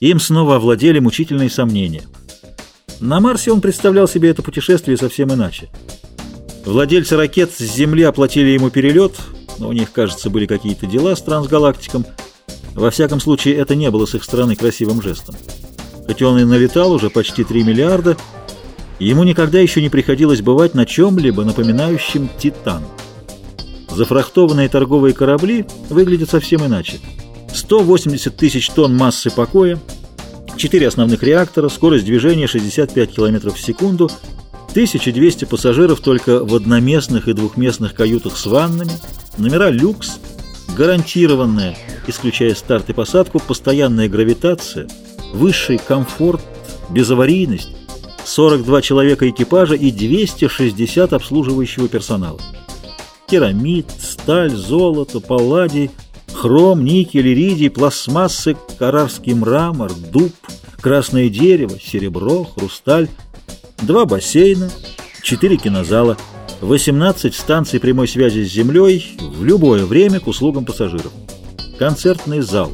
Им снова овладели мучительные сомнения. На Марсе он представлял себе это путешествие совсем иначе. Владельцы ракет с Земли оплатили ему перелет, но у них, кажется, были какие-то дела с трансгалактиком. Во всяком случае, это не было с их стороны красивым жестом. Хоть он и налетал уже почти 3 миллиарда, ему никогда еще не приходилось бывать на чем-либо напоминающем «Титан». Зафрахтованные торговые корабли выглядят совсем иначе. 180 тысяч тонн массы покоя, 4 основных реактора, скорость движения 65 км в секунду, 1200 пассажиров только в одноместных и двухместных каютах с ваннами, номера люкс, гарантированная, исключая старт и посадку, постоянная гравитация, высший комфорт, безаварийность, 42 человека экипажа и 260 обслуживающего персонала. Керамид, сталь, золото, палладий, хром, никель, иридий, пластмассы, карарский мрамор, дуб, красное дерево, серебро, хрусталь, два бассейна, четыре кинозала, 18 станций прямой связи с Землей в любое время к услугам пассажиров, концертный зал,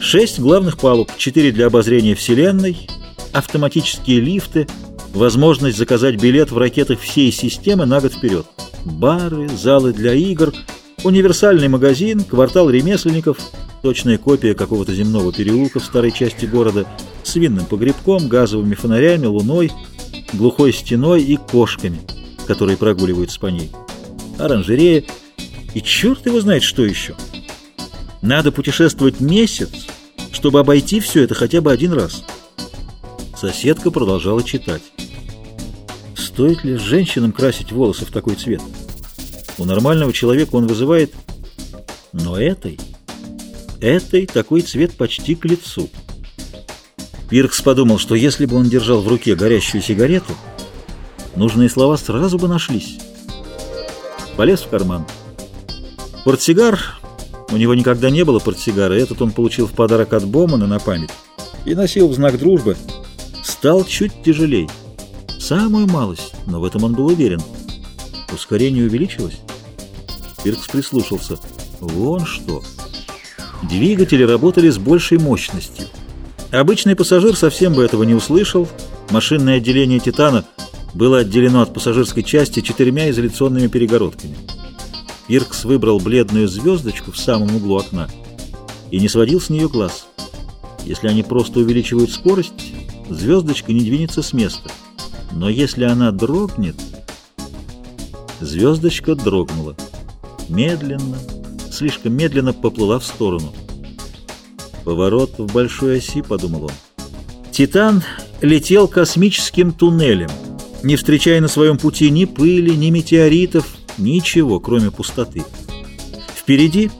шесть главных палуб, четыре для обозрения Вселенной, автоматические лифты, возможность заказать билет в ракетах всей системы на год вперед. Бары, залы для игр, универсальный магазин, квартал ремесленников, точная копия какого-то земного переулка в старой части города с винным погребком, газовыми фонарями, луной, глухой стеной и кошками, которые прогуливаются по ней. Оранжерея и черт его знает, что еще. Надо путешествовать месяц, чтобы обойти все это хотя бы один раз. Соседка продолжала читать. Стоит ли женщинам красить волосы в такой цвет? У нормального человека он вызывает... Но этой... Этой такой цвет почти к лицу. Пиркс подумал, что если бы он держал в руке горящую сигарету, нужные слова сразу бы нашлись. Полез в карман. Портсигар... У него никогда не было портсигара, этот он получил в подарок от Бомана на память и носил в знак дружбы. Стал чуть тяжелей. Самую малость, но в этом он был уверен. Ускорение увеличилось? Пиркс прислушался. Вон что. Двигатели работали с большей мощностью. Обычный пассажир совсем бы этого не услышал. Машинное отделение «Титана» было отделено от пассажирской части четырьмя изоляционными перегородками. Пиркс выбрал бледную звездочку в самом углу окна и не сводил с нее глаз. Если они просто увеличивают скорость, звездочка не двинется с места. Но если она дрогнет... Звездочка дрогнула. Медленно, слишком медленно поплыла в сторону. Поворот в большой оси, подумал он. Титан летел космическим туннелем, не встречая на своем пути ни пыли, ни метеоритов, ничего, кроме пустоты. Впереди,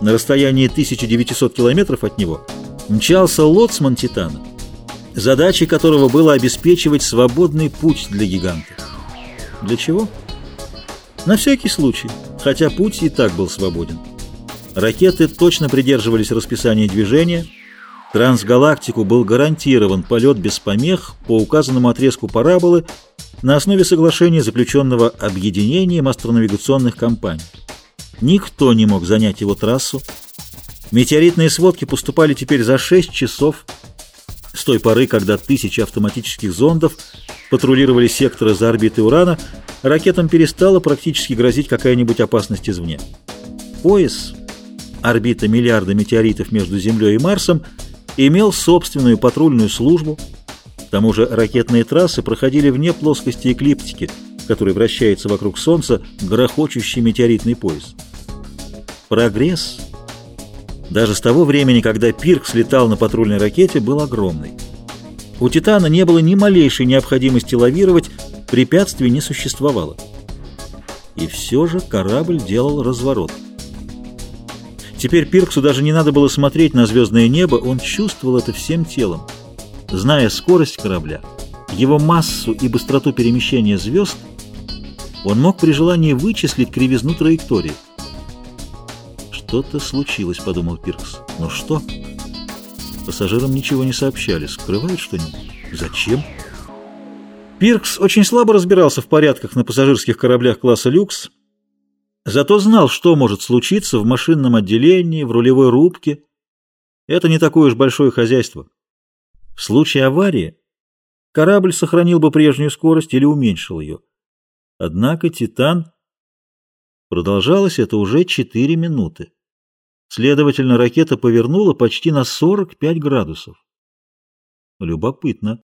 на расстоянии 1900 километров от него, мчался лоцман Титана задачей которого было обеспечивать свободный путь для гиганта. Для чего? На всякий случай, хотя путь и так был свободен. Ракеты точно придерживались расписания движения, трансгалактику был гарантирован полет без помех по указанному отрезку параболы на основе соглашения, заключенного объединением астронавигационных компаний. Никто не мог занять его трассу. Метеоритные сводки поступали теперь за 6 часов с той поры, когда тысячи автоматических зондов патрулировали секторы за орбитой Урана, ракетам перестала практически грозить какая-нибудь опасность извне. Пояс, орбита миллиарда метеоритов между Землей и Марсом, имел собственную патрульную службу. К тому же ракетные трассы проходили вне плоскости эклиптики, который вращается вокруг Солнца, грохочущий метеоритный пояс. Прогресс даже с того времени, когда Пирк слетал на патрульной ракете, был огромный. У «Титана» не было ни малейшей необходимости лавировать, препятствий не существовало. И все же корабль делал разворот. Теперь Пирксу даже не надо было смотреть на звездное небо, он чувствовал это всем телом. Зная скорость корабля, его массу и быстроту перемещения звезд, он мог при желании вычислить кривизну траектории. «Что-то случилось», — подумал Пиркс. «Но что?» Пассажирам ничего не сообщали. Скрывают что-нибудь? Зачем? Пиркс очень слабо разбирался в порядках на пассажирских кораблях класса «Люкс», зато знал, что может случиться в машинном отделении, в рулевой рубке. Это не такое уж большое хозяйство. В случае аварии корабль сохранил бы прежнюю скорость или уменьшил ее. Однако «Титан» продолжалось это уже 4 минуты. Следовательно, ракета повернула почти на 45 градусов. Любопытно.